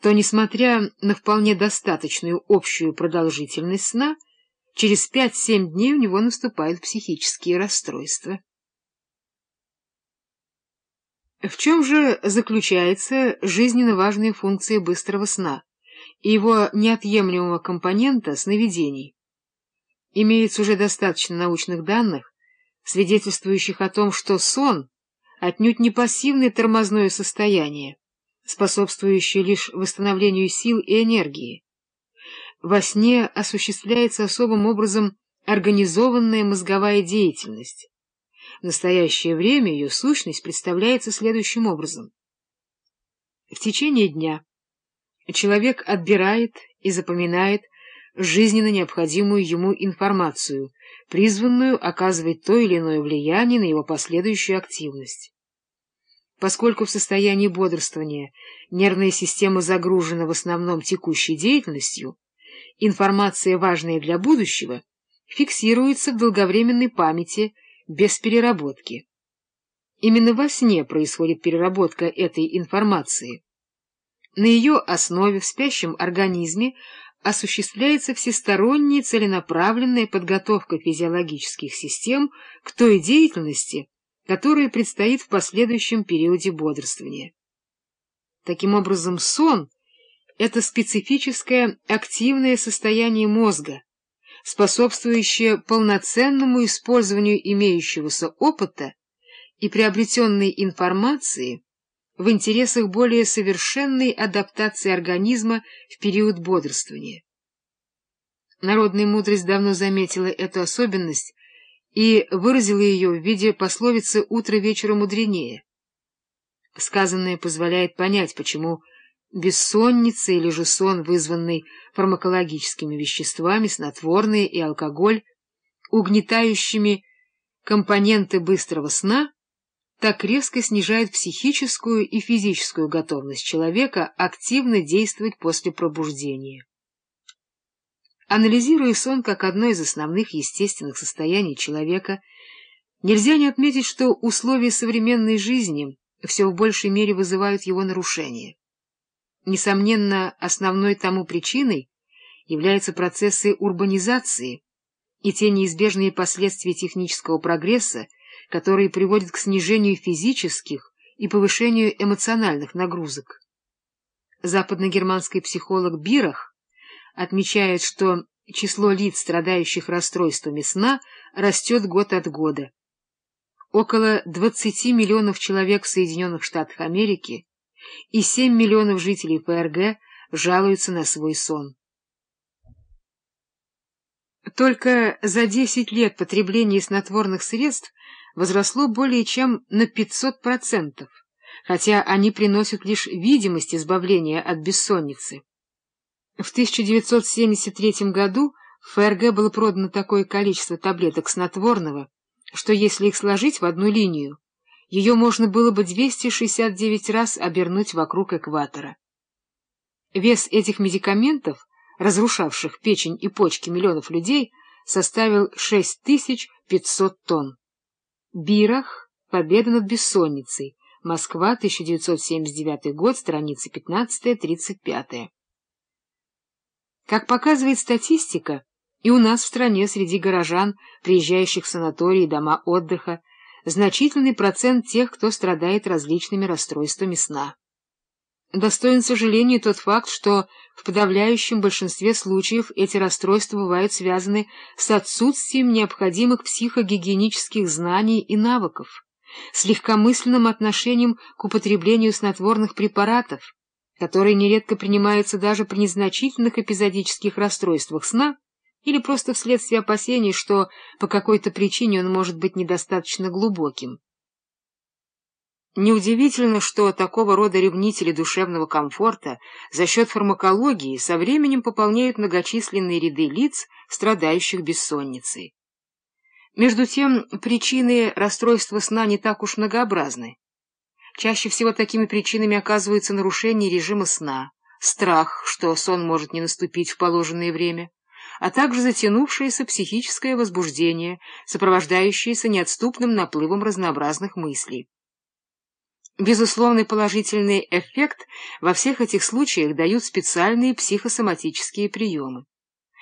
то, несмотря на вполне достаточную общую продолжительность сна, через 5-7 дней у него наступают психические расстройства. В чем же заключается жизненно важная функция быстрого сна и его неотъемлемого компонента сновидений? Имеется уже достаточно научных данных, свидетельствующих о том, что сон отнюдь не пассивное тормозное состояние, способствующее лишь восстановлению сил и энергии. Во сне осуществляется особым образом организованная мозговая деятельность. В настоящее время ее сущность представляется следующим образом. В течение дня человек отбирает и запоминает жизненно необходимую ему информацию, призванную оказывать то или иное влияние на его последующую активность. Поскольку в состоянии бодрствования нервная система загружена в основном текущей деятельностью, информация, важная для будущего, фиксируется в долговременной памяти без переработки. Именно во сне происходит переработка этой информации. На ее основе в спящем организме осуществляется всесторонняя целенаправленная подготовка физиологических систем к той деятельности, которая предстоит в последующем периоде бодрствования. Таким образом, сон — это специфическое активное состояние мозга, способствующее полноценному использованию имеющегося опыта и приобретенной информации в интересах более совершенной адаптации организма в период бодрствования. Народная мудрость давно заметила эту особенность и выразила ее в виде пословицы «утро вечера мудренее». Сказанное позволяет понять, почему бессонница или же сон, вызванный фармакологическими веществами, снотворные и алкоголь, угнетающими компоненты быстрого сна, так резко снижают психическую и физическую готовность человека активно действовать после пробуждения. Анализируя сон как одно из основных естественных состояний человека, нельзя не отметить, что условия современной жизни все в большей мере вызывают его нарушения. Несомненно, основной тому причиной являются процессы урбанизации и те неизбежные последствия технического прогресса, которые приводят к снижению физических и повышению эмоциональных нагрузок. Западногерманский психолог Бирах отмечает, что число лиц, страдающих расстройствами сна, растет год от года. Около 20 миллионов человек в Соединенных Штатах Америки и 7 миллионов жителей ФРГ жалуются на свой сон. Только за 10 лет потребление снотворных средств возросло более чем на 500%, хотя они приносят лишь видимость избавления от бессонницы. В 1973 году в ФРГ было продано такое количество таблеток снотворного, что если их сложить в одну линию, ее можно было бы 269 раз обернуть вокруг экватора. Вес этих медикаментов, разрушавших печень и почки миллионов людей, составил 6500 тонн. Бирах «Победа над бессонницей», Москва, 1979 год, страницы 15-35. Как показывает статистика, и у нас в стране среди горожан, приезжающих в санатории и дома отдыха, значительный процент тех, кто страдает различными расстройствами сна. Достоин сожаления тот факт, что в подавляющем большинстве случаев эти расстройства бывают связаны с отсутствием необходимых психогигиенических знаний и навыков, с легкомысленным отношением к употреблению снотворных препаратов, которые нередко принимаются даже при незначительных эпизодических расстройствах сна или просто вследствие опасений, что по какой-то причине он может быть недостаточно глубоким. Неудивительно, что такого рода ревнители душевного комфорта за счет фармакологии со временем пополняют многочисленные ряды лиц, страдающих бессонницей. Между тем, причины расстройства сна не так уж многообразны. Чаще всего такими причинами оказываются нарушение режима сна, страх, что сон может не наступить в положенное время, а также затянувшееся психическое возбуждение, сопровождающееся неотступным наплывом разнообразных мыслей. Безусловный положительный эффект во всех этих случаях дают специальные психосоматические приемы.